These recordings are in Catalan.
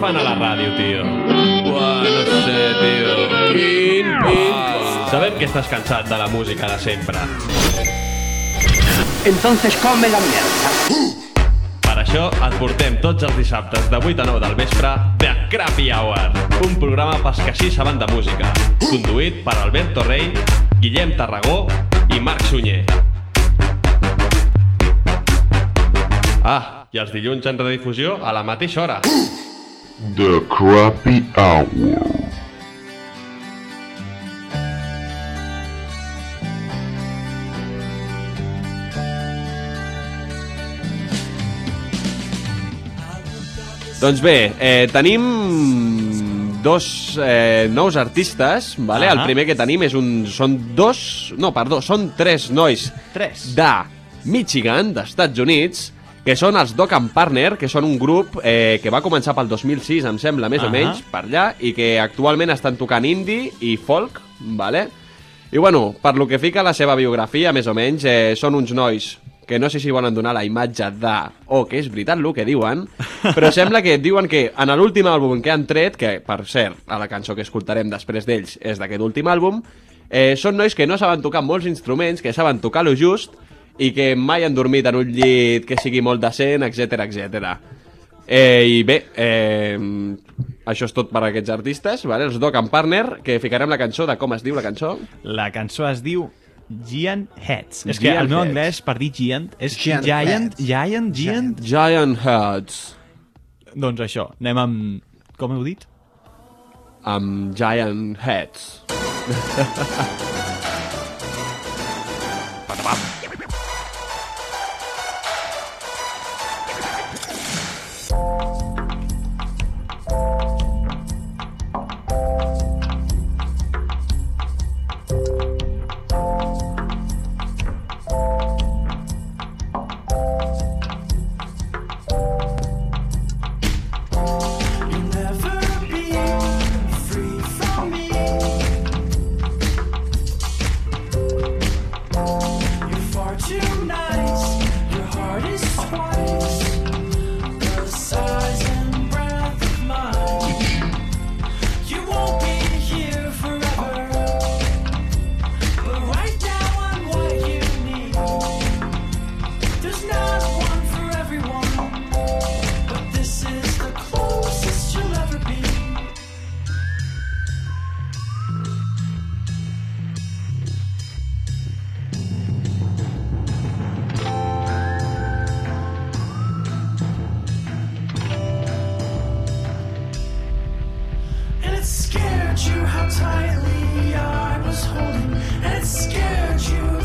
fan a la ràdio, tio? Buah, no sé, tio. Quin pit. Sabem que estàs cansat de la música de sempre. Entonces come la mierda. Per això et portem tots els dissabtes de 8 a 9 del vespre The Crappy Hour, un programa pels que així saben de música, conduït per Alberto Rey, Guillem Tarragó i Marc Sunyer. Ah, i els dilluns en redifusió a la mateixa hora. The Crappy Hour. Doncs bé, eh, tenim dos eh, nous artistes, vale? Ah. El primer que tenim és un... Són dos... No, perdó, són tres nois Tres. de Michigan, d'Estats Units, que són els Doc and Partner, que són un grup eh, que va començar pel 2006, em sembla, més o Ahà. menys, per allà, i que actualment estan tocant indie i folk, vale? I bueno, per lo que fica la seva biografia, més o menys, eh, són uns nois que no sé si volen donar la imatge de... O que és veritat el que diuen, però sembla que diuen que en l'últim àlbum que han tret, que per cert, a la cançó que escoltarem després d'ells és d'aquest últim àlbum, eh, són nois que no saben tocar molts instruments, que saben tocar lo just i que mai han dormit en un llit que sigui molt decent, etc etc. Eh, I bé, eh, això és tot per a aquests artistes, vale? els Doc and Partner, que ficarem la cançó de com es diu la cançó. La cançó es diu Giant Heads. És que el meu Heads. anglès per dir Giant és Giant Giant, Heads. Giant, Giant, Giant Heads, Doncs això, anem amb... Com heu dit? amb Giant Heads. it scared you how tightly I was holding, it scared you.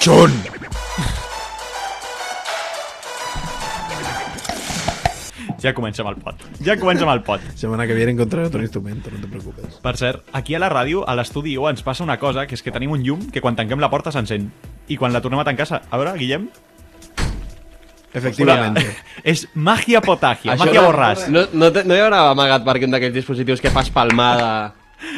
Xun! Ja comença amb el pot. Ja comença amb el pot. Semana que viene encontraré otro instrumento, no te preocupes. Per cert, aquí a la ràdio, a l'estudi O, ens passa una cosa, que és que tenim un llum que quan tanquem la porta s'encén. I quan la tornem a tancar... A veure, Guillem? Efectivamente. És màgia potagia, Això màgia no, borràs. No, no, te- no hi haurà amagat per un d'aquells dispositius que fas palmada...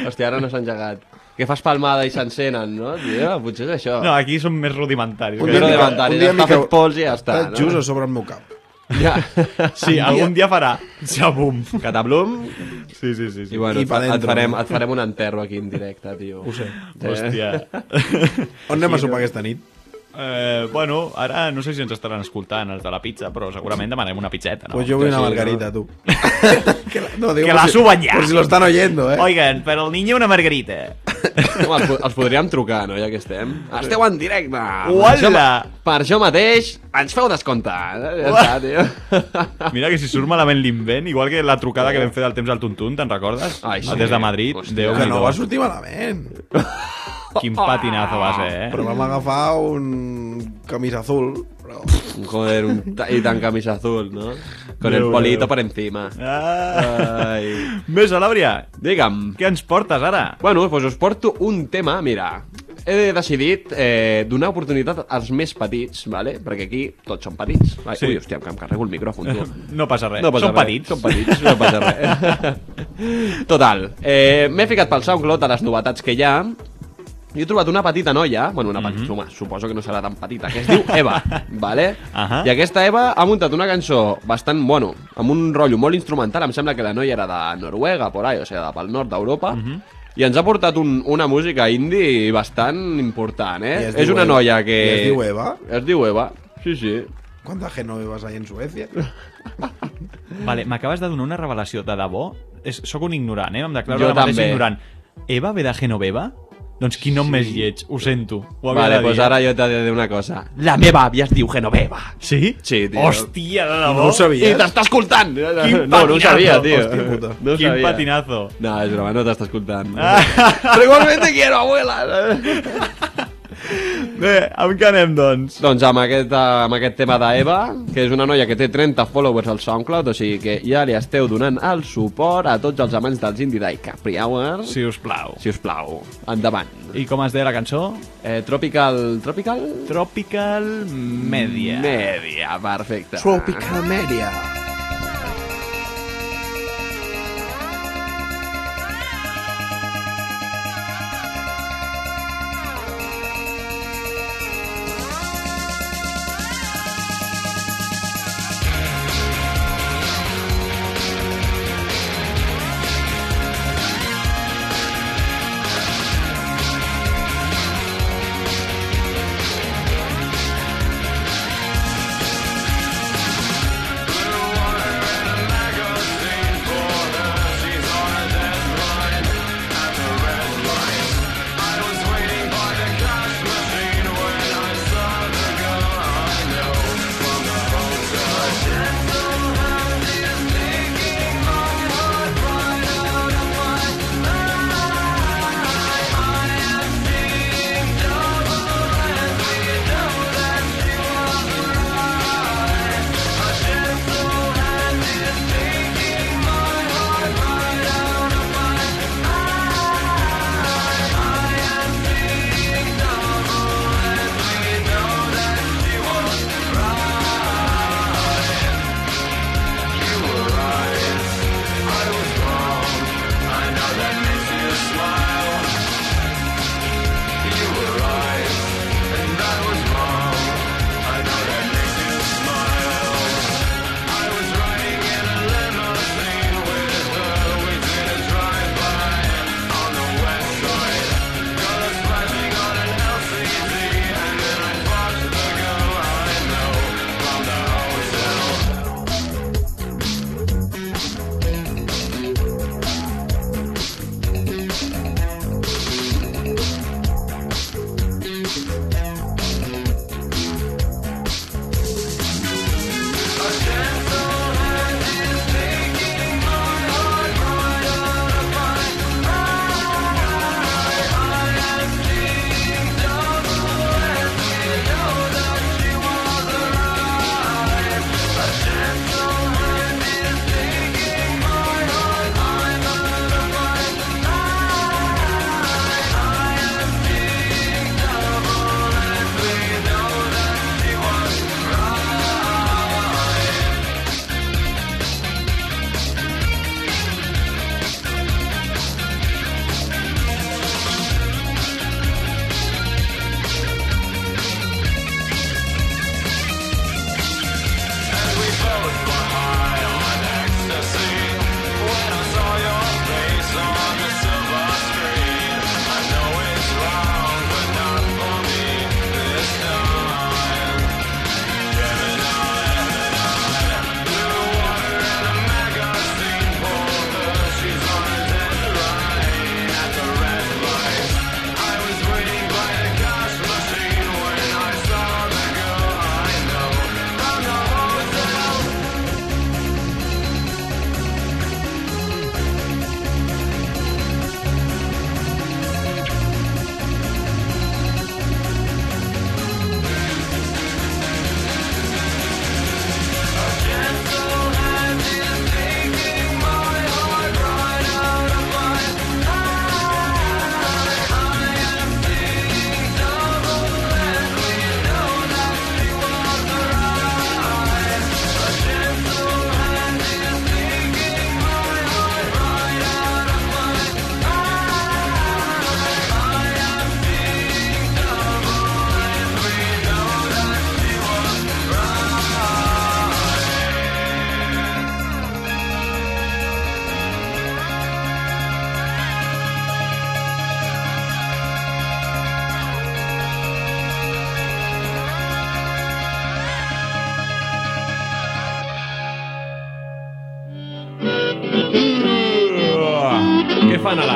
Hòstia, ara no s'ha engegat. Que fas palmada i s'encenen, no? Tio, potser és això. No, aquí som més rudimentaris. Un Un dia dia rudimentaris, un dia està fet pols i ja està. Està just a sobre el meu cap. Ja. Sí, algun dia farà. Xabum. Catablum. Sí, sí, sí. sí. I bueno, I et, et, farem, et farem un enterro aquí en directe, tio. Ho sé. Hòstia. On anem a sopar aquesta nit? Eh, bueno, ara no sé si ens estaran escoltant els de la pizza, però segurament demanem una pizzeta, no? Pues yo voy una sí, margarita, tú. que la, no, digo Que la si- suban ya. Por si lo están oyendo, eh. Oigan, per al niño una margarita. Home, els, els podríem trucar, no?, ja que estem. Esteu en directe. Per Uala! això, ma- per això mateix, ens feu descompte. Ja està, tio. Mira que si surt malament l'invent, igual que la trucada que vam fer del temps al Tuntun, te'n recordes? Ai, sí. Des de Madrid. Hòstia. Déu que no va sortir malament. Quin patinazo va ser, eh? Però vam agafar un camisa azul. Però... Joder, un ta- i tan camisa azul, no? Con el Déu polito meu. por encima. Ah. Ai. Més, Alàbria, Digue'm. què ens portes ara? Bueno, doncs us porto un tema, mira. He decidit eh, donar oportunitat als més petits, vale? perquè aquí tots són petits. Ai, Sí. Ui, hòstia, que em carrego el micròfon, tu. No passa res. No passa Són res. petits. Són petits, no passa res. Total, eh, m'he ficat pel SoundCloud a les novetats que hi ha i he trobat una petita noia, bueno, una petita, home, suposo que no serà tan petita, que es diu Eva, vale? Ahà. I aquesta Eva ha muntat una cançó bastant, bueno, amb un rotllo molt instrumental, em sembla que la noia era de Noruega, por ahí, o sigui, de pel nord d'Europa, i ens ha portat un, una música indie bastant important, eh? És una Eva. noia que... I es diu Eva? Es diu Eva, sí, sí. ¿Cuántas genovevas hay en Suecia? Vale, m'acabes de donar una revelació de debò. És, soc un ignorant, eh? Em declaro Jo ara mateix també. ignorant. Eva ve de Genoveva? Doncs quin nom més lleig, ho sento. Ho havia Vale, doncs ara jo t'he de dir una cosa. La meva àvia es diu Genoveva. Sí? Sí, tio. Hòstia, de debò. No ho sabia. I t'està escoltant! Quin no, no ho sabia, patinazo. tio. Hòstia puta. No Quin sabia. patinazo. No, és broma, no t'està escoltant. Però igualment te quiero, abuela! Bé, amb què anem, doncs? doncs amb aquest, eh, amb aquest tema d'Eva, que és una noia que té 30 followers al SoundCloud, o sigui que ja li esteu donant el suport a tots els amants dels Indie Day Capri Hours. Si us plau. Si us plau, endavant. I com es deia la cançó? Eh, tropical... Tropical? Tropical Media. Media, perfecte. Tropical Media.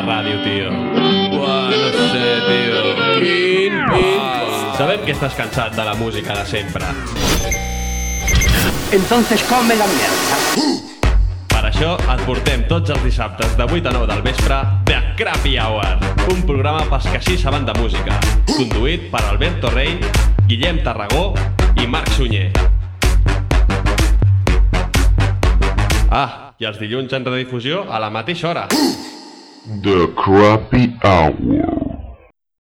Ràdio, tio? Uah, no sé, tio. Quin pit. Sabem que estàs cansat de la música de sempre. Entonces come la mierda. Per això et portem tots els dissabtes de 8 a 9 del vespre The Crappy Hour, un programa pels que així saben de música, conduït per Alberto Rey, Guillem Tarragó i Marc Sunyer. Ah, i els dilluns en redifusió a la mateixa hora. The Crappy Hour.